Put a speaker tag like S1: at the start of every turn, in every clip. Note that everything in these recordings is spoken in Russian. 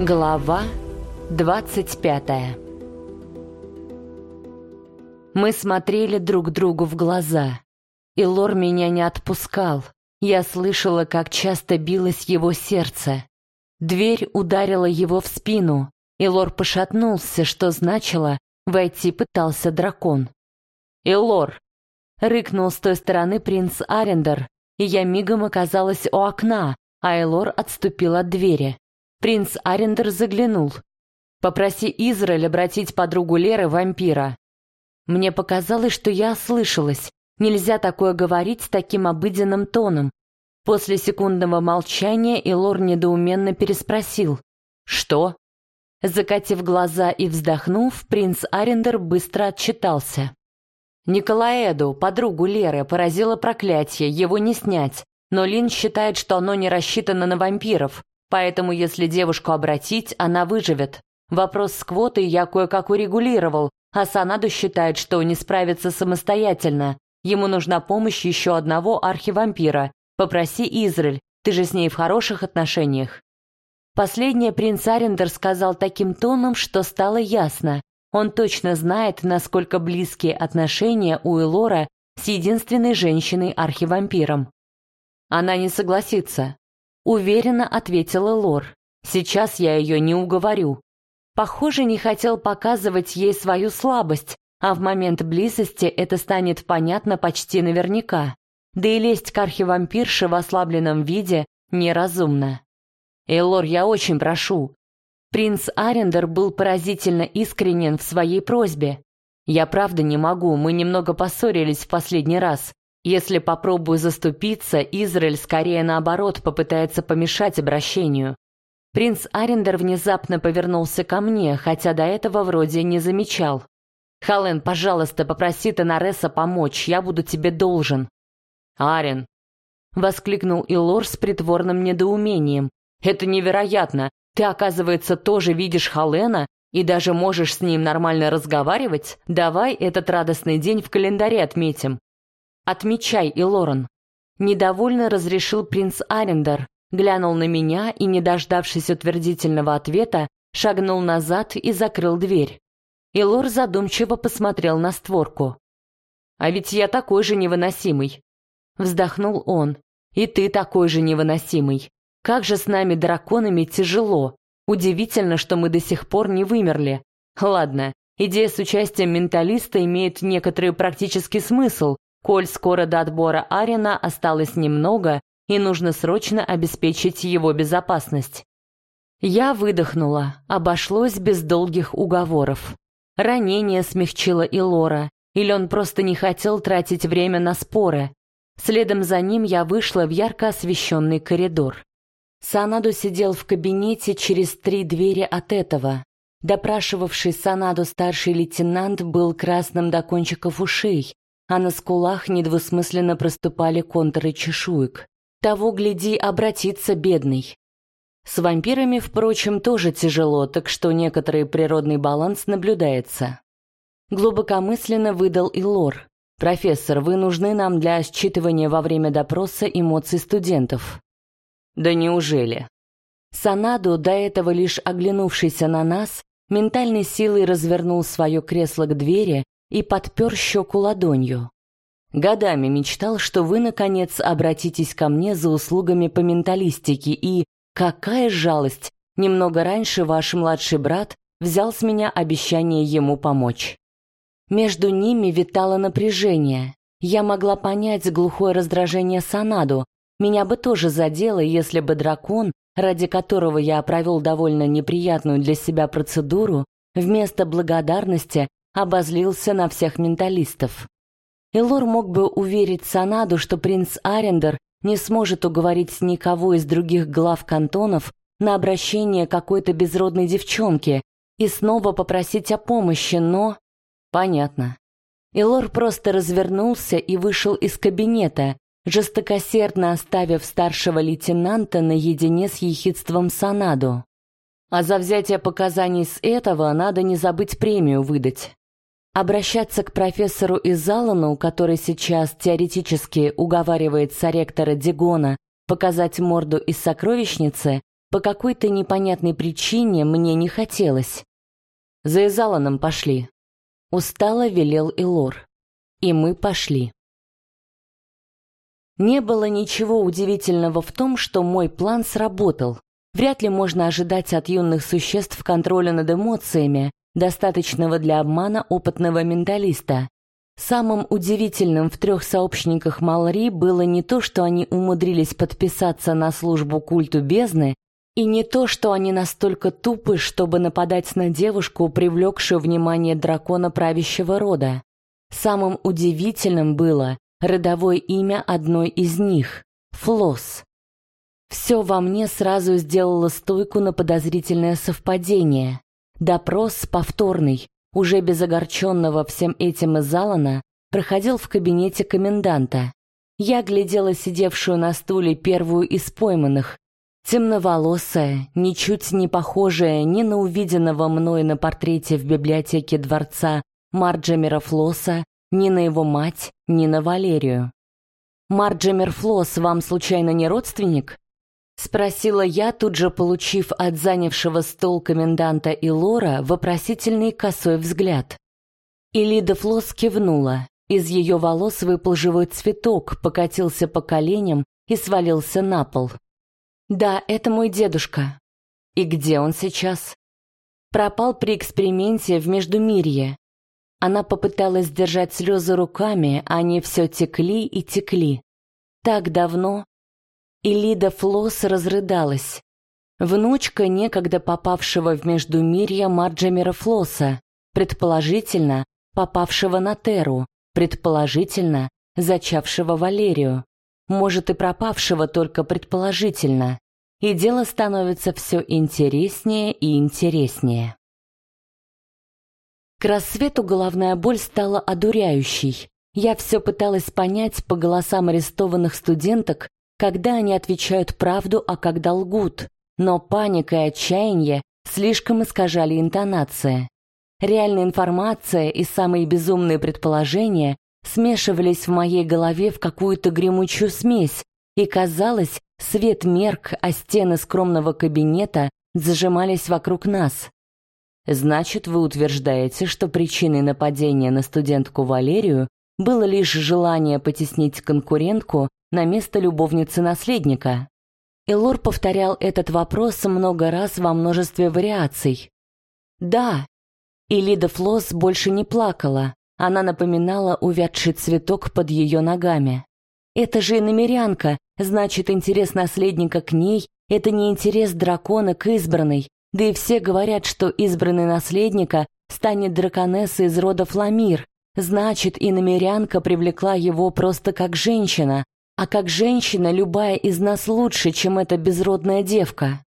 S1: Глава 25 Мы смотрели друг другу в глаза. И Лор меня не отпускал. Я слышала, как часто билось его сердце. Дверь ударила его в спину, и Лор пошатнулся, что значило, войти пытался дракон. «Илор!» — рыкнул с той стороны принц Арендер, и я мигом оказалась у окна, Элор отступил от двери. Принц Арендер заглянул. «Попроси Израиль обратить подругу Леры вампира». Мне показалось, что я ослышалась. Нельзя такое говорить с таким обыденным тоном. После секундного молчания Илор недоуменно переспросил. «Что?» Закатив глаза и вздохнув, принц Арендер быстро отчитался. Николаэду, подругу Леры, поразило проклятие, его не снять. Но Лин считает, что оно не рассчитано на вампиров. Поэтому, если девушку обратить, она выживет. Вопрос с квотой я кое-как урегулировал, а Санаду считает, что не справится самостоятельно. Ему нужна помощь еще одного архивампира. Попроси Израиль, ты же с ней в хороших отношениях. Последнее принц Арендер сказал таким тоном, что стало ясно. Он точно знает, насколько близкие отношения у Элора с единственной женщиной-архивампиром. Она не согласится. Уверенно ответила Лор. Сейчас я ее не уговорю. Похоже, не хотел показывать ей свою слабость, а в момент близости это станет понятно почти наверняка. Да и лезть к архивампирше в ослабленном виде неразумно. Элор, я очень прошу. Принц Арендер был поразительно искренен в своей просьбе. Я правда не могу, мы немного поссорились в последний раз. Если попробую заступиться, Израиль скорее наоборот попытается помешать обращению. Принц Арендер внезапно повернулся ко мне, хотя до этого вроде не замечал. «Хален, пожалуйста, попроси Тенареса помочь, я буду тебе должен». «Арен!» — воскликнул Илор с притворным недоумением. «Это невероятно! Ты, оказывается, тоже видишь Халена и даже можешь с ним нормально разговаривать? Давай этот радостный день в календаре отметим. «Отмечай, Илорен!» Недовольно разрешил принц Арендер, глянул на меня и, не дождавшись утвердительного ответа, шагнул назад и закрыл дверь. Илор задумчиво посмотрел на створку. «А ведь я такой же невыносимый!» Вздохнул он. «И ты такой же невыносимый! Как же с нами, драконами, тяжело! Удивительно, что мы до сих пор не вымерли. Ладно, идея с участием менталиста имеет некоторый практический смысл, Коль скоро до отбора Арина осталось немного, и нужно срочно обеспечить его безопасность. Я выдохнула, обошлось без долгих уговоров. Ранение смягчило и Лора, или он просто не хотел тратить время на споры. Следом за ним я вышла в ярко освещенный коридор. Санаду сидел в кабинете через три двери от этого. Допрашивавший Санаду старший лейтенант был красным до кончиков ушей, а на скулах недвусмысленно проступали контуры чешуек. Того, гляди, обратиться бедный. С вампирами, впрочем, тоже тяжело, так что некоторый природный баланс наблюдается. Глубокомысленно выдал и лор. «Профессор, вы нужны нам для считывания во время допроса эмоций студентов». «Да неужели?» Санадо, до этого лишь оглянувшийся на нас, ментальной силой развернул свое кресло к двери и подпер щеку ладонью. Годами мечтал, что вы, наконец, обратитесь ко мне за услугами по менталистике, и, какая жалость, немного раньше ваш младший брат взял с меня обещание ему помочь. Между ними витало напряжение. Я могла понять глухое раздражение Санаду. Меня бы тоже задело, если бы дракон, ради которого я провел довольно неприятную для себя процедуру, вместо благодарности обозлился на всех менталистов. Элор мог бы уверить Санаду, что принц Арендер не сможет уговорить никого из других глав кантонов на обращение какой-то безродной девчонки и снова попросить о помощи, но... Понятно. Элор просто развернулся и вышел из кабинета, жестокосердно оставив старшего лейтенанта наедине с ехидством Санаду. А за взятие показаний с этого надо не забыть премию выдать. Обращаться к профессору Изалану, который сейчас теоретически уговаривает соректора Дигона показать морду из сокровищницы, По какой-то непонятной причине мне не хотелось. За Изаланом пошли. Устало велел Илор. И мы пошли. Не было ничего удивительного в том, что мой план сработал. Вряд ли можно ожидать от юных существ контроля над эмоциями, достаточного для обмана опытного менталиста. Самым удивительным в трех сообщниках Малри было не то, что они умудрились подписаться на службу культу бездны, и не то, что они настолько тупы, чтобы нападать на девушку, привлекшую внимание дракона правящего рода. Самым удивительным было родовое имя одной из них — Флос. Все во мне сразу сделало стойку на подозрительное совпадение. Допрос повторный, уже без огорченного всем этим из Алана, проходил в кабинете коменданта. Я глядела сидевшую на стуле первую из пойманных, темноволосая, ничуть не похожая ни на увиденного мной на портрете в библиотеке дворца Марджамера Флосса, ни на его мать, ни на Валерию. «Марджамер Флосс вам случайно не родственник?» Спросила я, тут же получив от занявшего стол коменданта и Лора вопросительный косой взгляд. Илида Флос кивнула. Из ее волос выпал живой цветок, покатился по коленям и свалился на пол. «Да, это мой дедушка». «И где он сейчас?» «Пропал при эксперименте в Междумирье». Она попыталась держать слезы руками, а они все текли и текли. Так давно, и Лида Флосс разрыдалась. Внучка некогда попавшего в Междумирье Марджамера Флосса, предположительно, попавшего на Теру, предположительно, зачавшего Валерию, может и пропавшего только предположительно. И дело становится все интереснее и интереснее. К рассвету головная боль стала одуряющей. Я все пыталась понять по голосам арестованных студенток, когда они отвечают правду, а когда лгут. Но паника и отчаяние слишком искажали интонация. Реальная информация и самые безумные предположения смешивались в моей голове в какую-то гремучую смесь, и казалось, свет мерк, а стены скромного кабинета зажимались вокруг нас. Значит, вы утверждаете, что причиной нападения на студентку Валерию было лишь желание потеснить конкурентку на место любовницы наследника. Элор повторял этот вопрос много раз во множестве вариаций. Да, и Лида Флосс больше не плакала, она напоминала увядший цветок под ее ногами. Это же иномерянка, значит, интерес наследника к ней — это не интерес дракона к избранной, да и все говорят, что избранный наследника станет драконессой из рода Фламир, значит, иномерянка привлекла его просто как женщина, а как женщина любая из нас лучше, чем эта безродная девка.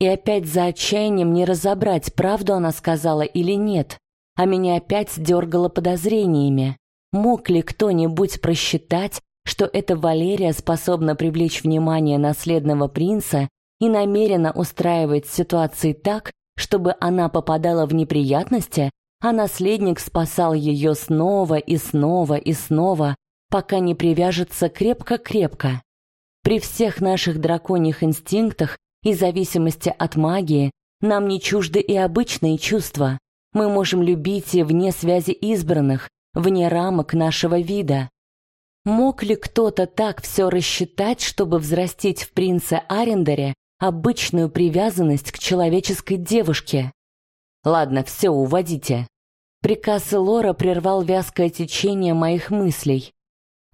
S1: И опять за отчаянием не разобрать, правду она сказала или нет, а меня опять дергало подозрениями. Мог ли кто-нибудь просчитать, что эта Валерия способна привлечь внимание наследного принца и намеренно устраивает ситуации так, чтобы она попадала в неприятности, а наследник спасал ее снова и снова и снова, пока не привяжется крепко-крепко. При всех наших драконьих инстинктах и зависимости от магии нам не чужды и обычные чувства. Мы можем любить и вне связи избранных, вне рамок нашего вида. Мог ли кто-то так все рассчитать, чтобы взрастить в принце Арендере обычную привязанность к человеческой девушке? Ладно, все, уводите. Приказ Лора прервал вязкое течение моих мыслей.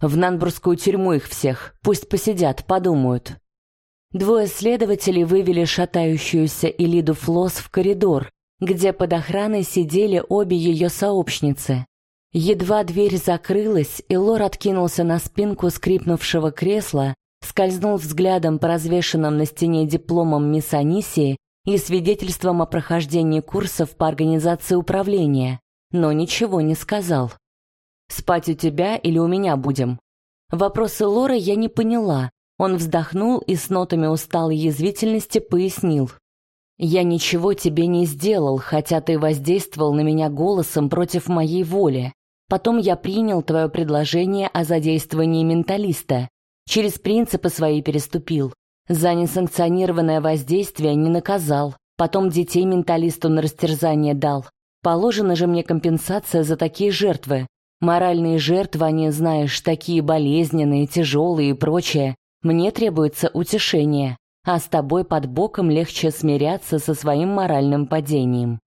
S1: В Нанбургскую тюрьму их всех. Пусть посидят, подумают. Двое следователей вывели шатающуюся Элиду Флос в коридор, где под охраной сидели обе ее сообщницы. Едва дверь закрылась, и Лор откинулся на спинку скрипнувшего кресла, скользнул взглядом по развешенным на стене дипломам мисс Анисии и свидетельством о прохождении курсов по организации управления, но ничего не сказал. Спать у тебя или у меня будем?» Вопросы Лоры я не поняла. Он вздохнул и с нотами усталой язвительности пояснил. «Я ничего тебе не сделал, хотя ты воздействовал на меня голосом против моей воли. Потом я принял твое предложение о задействовании менталиста. Через принципы свои переступил. За несанкционированное воздействие не наказал, потом детей менталисту на растерзание дал. Положена же мне компенсация за такие жертвы. Моральные жертвы, они, знаешь, такие болезненные, тяжелые и прочее. Мне требуется утешение, а с тобой под боком легче смиряться со своим моральным падением.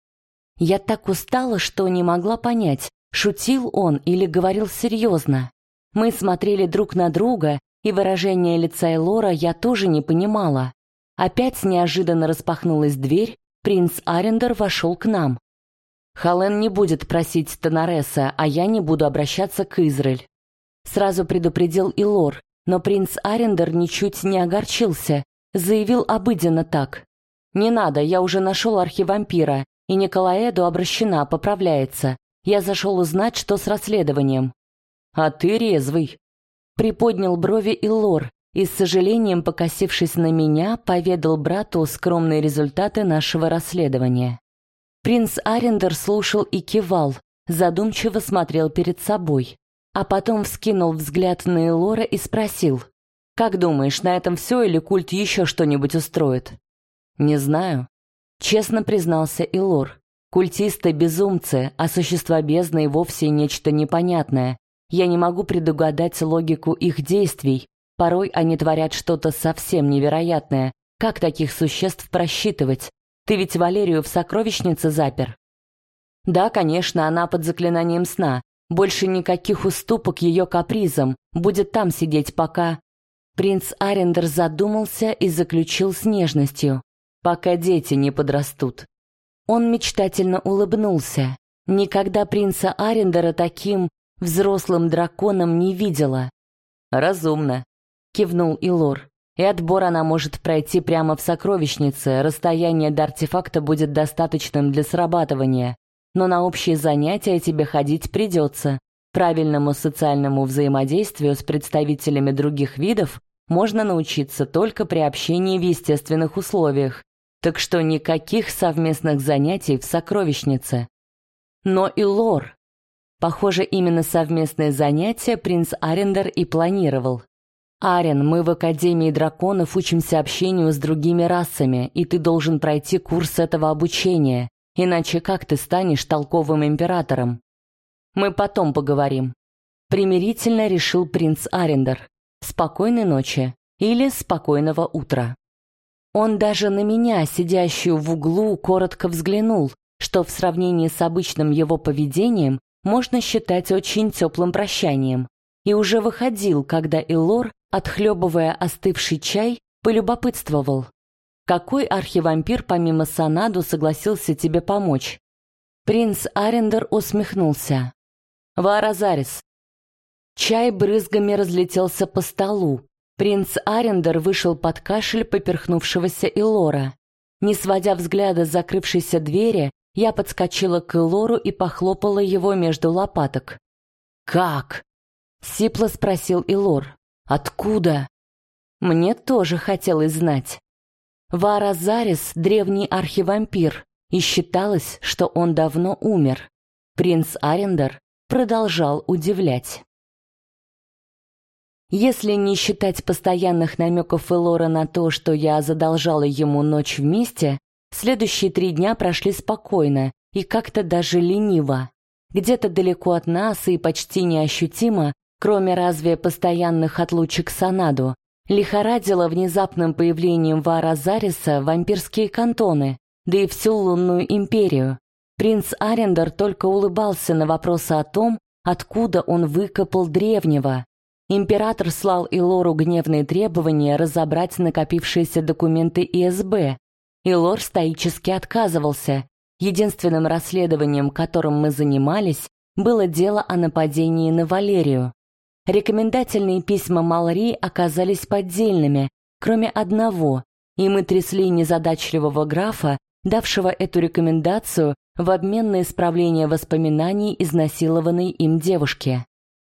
S1: Я так устала, что не могла понять, шутил он или говорил серьезно. Мы смотрели друг на друга, и выражение лица Элора я тоже не понимала. Опять неожиданно распахнулась дверь, принц Арендер вошел к нам. Хален не будет просить Тонареса, а я не буду обращаться к Израиль. Сразу предупредил Илор, но принц Арендер ничуть не огорчился, заявил обыденно так. «Не надо, я уже нашел архивампира, и Николаэду обращена, поправляется. Я зашел узнать, что с расследованием». «А ты резвый», — приподнял брови Илор и, с сожалением покосившись на меня, поведал брату скромные результаты нашего расследования. Принц Арендер слушал и кивал, задумчиво смотрел перед собой, а потом вскинул взгляд на Элора и спросил, «Как думаешь, на этом все или культ еще что-нибудь устроит?» «Не знаю», — честно признался Элор. «Культисты — безумцы, а существа бездны вовсе нечто непонятное. Я не могу предугадать логику их действий. Порой они творят что-то совсем невероятное. Как таких существ просчитывать? Ты ведь Валерию в сокровищнице запер?» «Да, конечно, она под заклинанием сна. Больше никаких уступок ее капризам. Будет там сидеть пока...» Принц Арендер задумался и заключил с нежностью. «Пока дети не подрастут». Он мечтательно улыбнулся. Никогда принца Арендера таким взрослым драконом не видела. «Разумно», — кивнул Илор. И отбор она может пройти прямо в сокровищнице, расстояние до артефакта будет достаточным для срабатывания. Но на общие занятия тебе ходить придется. Правильному социальному взаимодействию с представителями других видов можно научиться только при общении в естественных условиях. Так что никаких совместных занятий в сокровищнице. Но и лор. Похоже, именно совместные занятия принц Арендер и планировал. «Арен, мы в Академии драконов учимся общению с другими расами, и ты должен пройти курс этого обучения, иначе как ты станешь толковым императором?» «Мы потом поговорим», — примирительно решил принц Арендер. «Спокойной ночи» или «спокойного утра». Он даже на меня, сидящую в углу, коротко взглянул, что в сравнении с обычным его поведением можно считать очень теплым прощанием, и уже выходил, когда Илор отхлебывая остывший чай, полюбопытствовал. «Какой архивампир помимо Санаду согласился тебе помочь?» Принц Арендер усмехнулся. «Вааразарис». Чай брызгами разлетелся по столу. Принц Арендер вышел под кашель поперхнувшегося Илора. Не сводя взгляда с закрывшейся двери, я подскочила к Илору и похлопала его между лопаток. «Как?» — сипло спросил Илор. Откуда? Мне тоже хотелось знать. Вара Зарис — древний архивампир, и считалось, что он давно умер. Принц Арендер продолжал удивлять. Если не считать постоянных намеков Элора на то, что я задолжала ему ночь вместе, следующие три дня прошли спокойно и как-то даже лениво. Где-то далеко от нас и почти неощутимо Кроме разве постоянных отлучек Санаду, лихорадило внезапным появлением Вара Зариса вампирские кантоны, да и всю лунную империю. Принц Арендер только улыбался на вопросы о том, откуда он выкопал древнего. Император слал Илору гневные требования разобрать накопившиеся документы ИСБ. Илор стоически отказывался. Единственным расследованием, которым мы занимались, было дело о нападении на Валерию. Рекомендательные письма Малри оказались поддельными, кроме одного, и мы трясли незадачливого графа, давшего эту рекомендацию в обмен на исправление воспоминаний изнасилованной им девушки.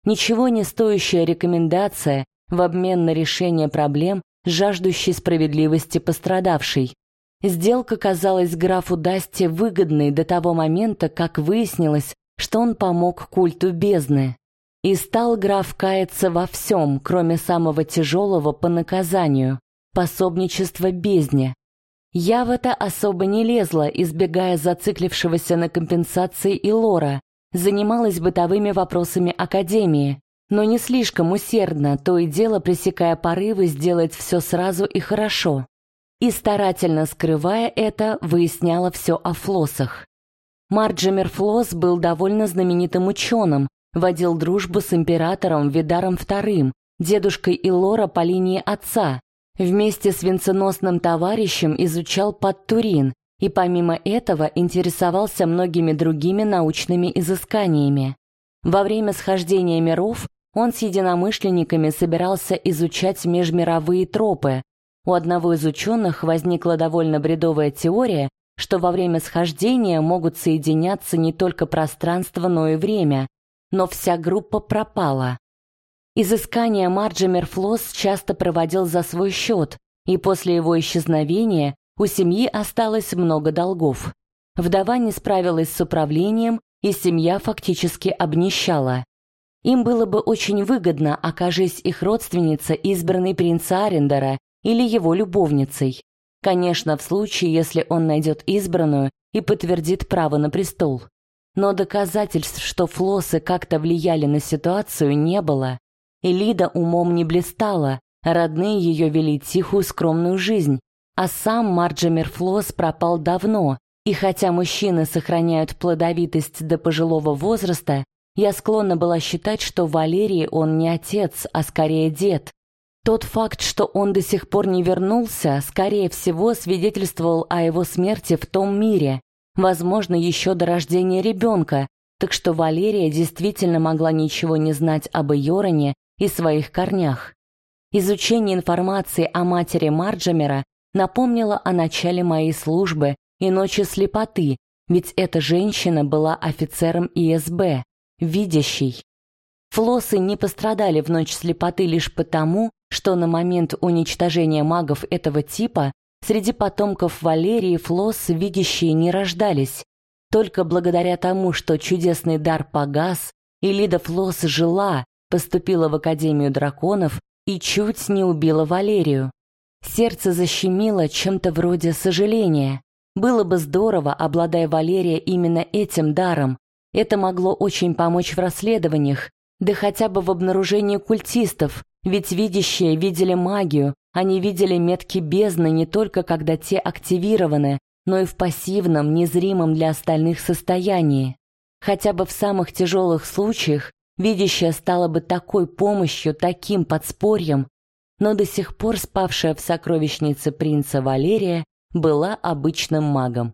S1: Ничего не стоящая рекомендация в обмен на решение проблем, жаждущей справедливости пострадавшей. Сделка казалась графу Дасте выгодной до того момента, как выяснилось, что он помог культу бездны. И стал граф каяться во всем, кроме самого тяжелого по наказанию. пособничество бездне. Я в это особо не лезла, избегая зациклившегося на компенсации и лора, занималась бытовыми вопросами Академии, но не слишком усердно, то и дело пресекая порывы сделать все сразу и хорошо. И старательно скрывая это, выясняла все о флоссах. Марджимер Флосс был довольно знаменитым ученым, водил дружбу с императором Видаром II, дедушкой Илора по линии отца, вместе с венценосным товарищем изучал Подтурин и помимо этого интересовался многими другими научными изысканиями. Во время схождения миров он с единомышленниками собирался изучать межмировые тропы. У одного из ученых возникла довольно бредовая теория, что во время схождения могут соединяться не только пространство, но и время, но вся группа пропала. Изыскания Марджи Флосс часто проводил за свой счет, и после его исчезновения у семьи осталось много долгов. Вдова не справилась с управлением, и семья фактически обнищала. Им было бы очень выгодно, окажись их родственница избранной принца Арендера или его любовницей. Конечно, в случае, если он найдет избранную и подтвердит право на престол. Но доказательств, что флосы как-то влияли на ситуацию, не было. Элида умом не блистала, родные ее вели тихую скромную жизнь, а сам Марджемер Флос пропал давно, и хотя мужчины сохраняют плодовитость до пожилого возраста, я склонна была считать, что Валерии он не отец, а скорее дед. Тот факт, что он до сих пор не вернулся, скорее всего, свидетельствовал о его смерти в том мире, возможно, еще до рождения ребенка, так что Валерия действительно могла ничего не знать об Йороне и своих корнях. Изучение информации о матери Марджамера напомнило о начале моей службы и ночи слепоты, ведь эта женщина была офицером ИСБ, видящей. Флосы не пострадали в ночь слепоты лишь потому, что на момент уничтожения магов этого типа среди потомков Валерии Флос видящие не рождались. Только благодаря тому, что чудесный дар погас, и Лида Флос жила, поступила в Академию драконов и чуть не убила Валерию. Сердце защемило чем-то вроде сожаления. Было бы здорово, обладая Валерия именно этим даром. Это могло очень помочь в расследованиях, да хотя бы в обнаружении культистов, ведь видящие видели магию, они видели метки бездны не только когда те активированы, но и в пассивном, незримом для остальных состоянии. Хотя бы в самых тяжелых случаях видящая стала бы такой помощью, таким подспорьем, но до сих пор спавшая в сокровищнице принца Валерия была обычным магом.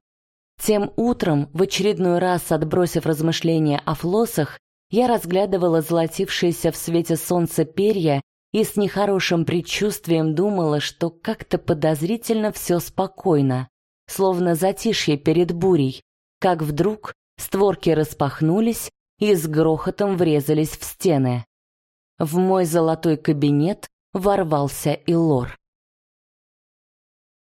S1: Тем утром, в очередной раз отбросив размышления о флосах, я разглядывала золотившиеся в свете солнца перья и с нехорошим предчувствием думала, что как-то подозрительно все спокойно, словно затишье перед бурей, как вдруг створки распахнулись и с грохотом врезались в стены. В мой золотой кабинет ворвался Илор.